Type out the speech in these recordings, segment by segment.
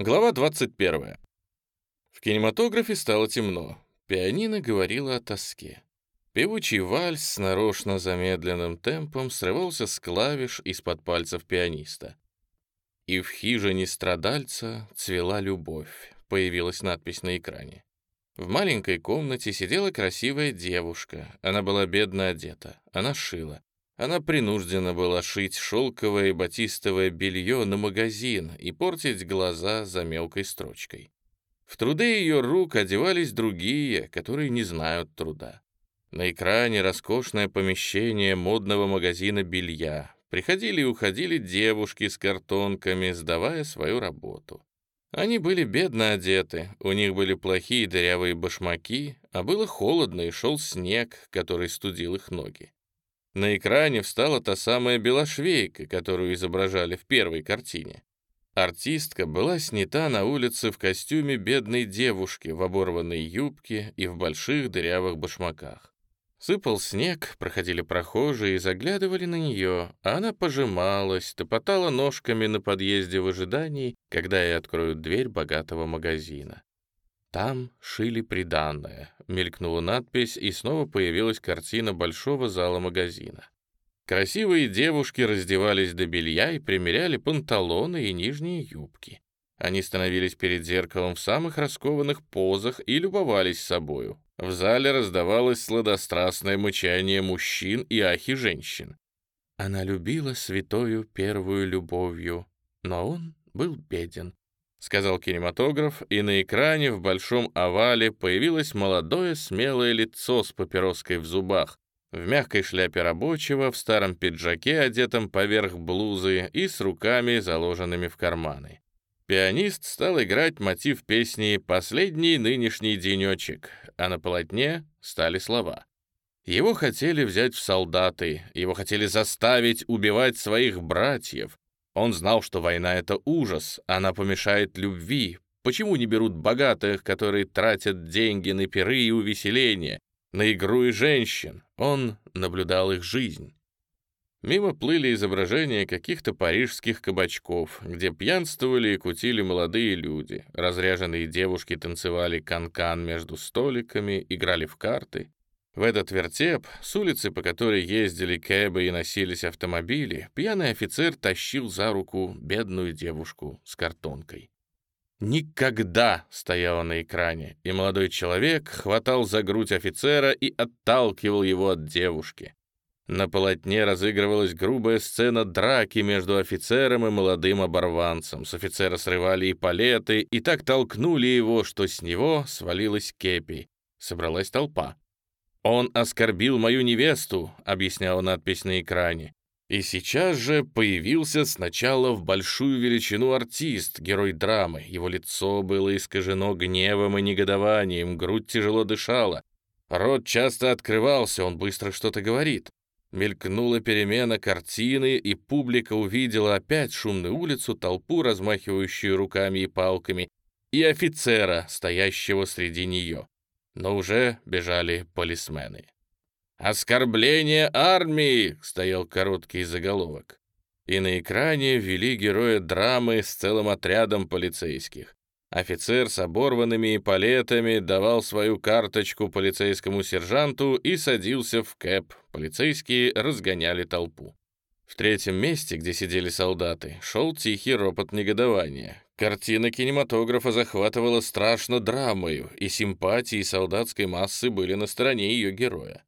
Глава 21. В кинематографе стало темно. Пианино говорило о тоске. Певучий вальс с нарочно замедленным темпом срывался с клавиш из-под пальцев пианиста. «И в хижине страдальца цвела любовь», — появилась надпись на экране. В маленькой комнате сидела красивая девушка. Она была бедно одета. Она шила. Она принуждена была шить шелковое и батистовое белье на магазин и портить глаза за мелкой строчкой. В труды ее рук одевались другие, которые не знают труда. На экране роскошное помещение модного магазина белья. Приходили и уходили девушки с картонками, сдавая свою работу. Они были бедно одеты, у них были плохие дырявые башмаки, а было холодно и шел снег, который студил их ноги. На экране встала та самая белошвейка, которую изображали в первой картине. Артистка была снята на улице в костюме бедной девушки в оборванной юбке и в больших дырявых башмаках. Сыпал снег, проходили прохожие и заглядывали на нее, а она пожималась, топотала ножками на подъезде в ожидании, когда ей откроют дверь богатого магазина. Там шили приданное. Мелькнула надпись, и снова появилась картина большого зала магазина. Красивые девушки раздевались до белья и примеряли панталоны и нижние юбки. Они становились перед зеркалом в самых раскованных позах и любовались собою. В зале раздавалось сладострастное мычание мужчин и ахи женщин. Она любила святою первую любовью, но он был беден. — сказал кинематограф, и на экране в большом овале появилось молодое смелое лицо с папироской в зубах, в мягкой шляпе рабочего, в старом пиджаке, одетом поверх блузы и с руками, заложенными в карманы. Пианист стал играть мотив песни «Последний нынешний денечек», а на полотне стали слова. Его хотели взять в солдаты, его хотели заставить убивать своих братьев, он знал, что война — это ужас, она помешает любви. Почему не берут богатых, которые тратят деньги на пиры и увеселения, на игру и женщин? Он наблюдал их жизнь. Мимо плыли изображения каких-то парижских кабачков, где пьянствовали и кутили молодые люди. Разряженные девушки танцевали канкан -кан между столиками, играли в карты. В этот вертеп, с улицы, по которой ездили кэбы и носились автомобили, пьяный офицер тащил за руку бедную девушку с картонкой. «Никогда!» — стояла на экране, и молодой человек хватал за грудь офицера и отталкивал его от девушки. На полотне разыгрывалась грубая сцена драки между офицером и молодым оборванцем. С офицера срывали и палеты, и так толкнули его, что с него свалилась кепи. Собралась толпа. «Он оскорбил мою невесту», — объясняла надпись на экране. И сейчас же появился сначала в большую величину артист, герой драмы. Его лицо было искажено гневом и негодованием, грудь тяжело дышала. Рот часто открывался, он быстро что-то говорит. Мелькнула перемена картины, и публика увидела опять шумную улицу, толпу, размахивающую руками и палками, и офицера, стоящего среди нее но уже бежали полисмены. «Оскорбление армии!» — стоял короткий заголовок. И на экране вели героя драмы с целым отрядом полицейских. Офицер с оборванными эполетами давал свою карточку полицейскому сержанту и садился в кэп. Полицейские разгоняли толпу. В третьем месте, где сидели солдаты, шел тихий ропот негодования. Картина кинематографа захватывала страшно драмою, и симпатии солдатской массы были на стороне ее героя.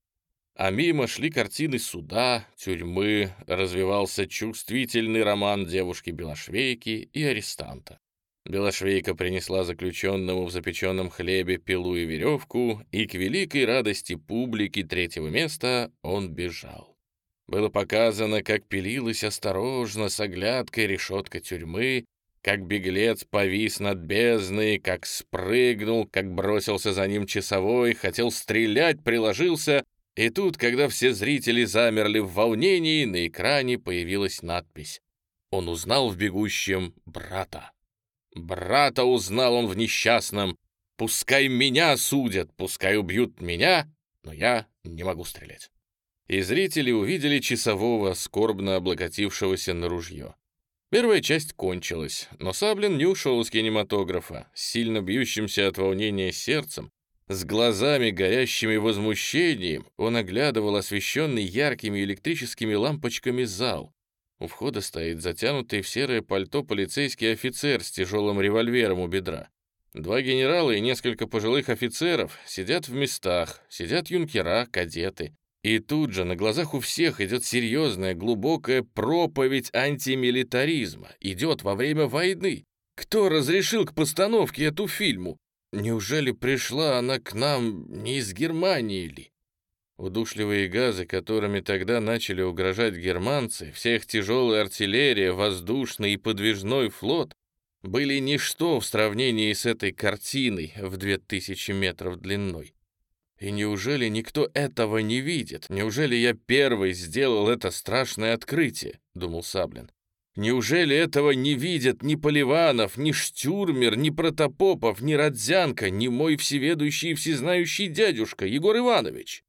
А мимо шли картины суда, тюрьмы, развивался чувствительный роман девушки-белошвейки и арестанта. Белошвейка принесла заключенному в запеченном хлебе пилу и веревку, и к великой радости публики третьего места он бежал. Было показано, как пилилась осторожно с оглядкой решетка тюрьмы, как беглец повис над бездной, как спрыгнул, как бросился за ним часовой, хотел стрелять, приложился, и тут, когда все зрители замерли в волнении, на экране появилась надпись. Он узнал в бегущем брата. Брата узнал он в несчастном. Пускай меня судят, пускай убьют меня, но я не могу стрелять. И зрители увидели часового, скорбно облокотившегося на ружье. Первая часть кончилась, но Саблин не ушел из кинематографа, с сильно бьющимся от волнения сердцем, с глазами, горящими возмущением, он оглядывал освещенный яркими электрическими лампочками зал. У входа стоит затянутый в серое пальто полицейский офицер с тяжелым револьвером у бедра. Два генерала и несколько пожилых офицеров сидят в местах, сидят юнкера, кадеты. И тут же на глазах у всех идет серьезная, глубокая проповедь антимилитаризма. Идет во время войны. Кто разрешил к постановке эту фильму? Неужели пришла она к нам не из Германии ли? Удушливые газы, которыми тогда начали угрожать германцы, вся их тяжелая артиллерия, воздушный и подвижной флот, были ничто в сравнении с этой картиной в две тысячи метров длиной. И неужели никто этого не видит? Неужели я первый сделал это страшное открытие? Думал Саблин. Неужели этого не видят ни Поливанов, ни Штюрмер, ни Протопопов, ни Родзянко, ни мой всеведущий и всезнающий дядюшка Егор Иванович?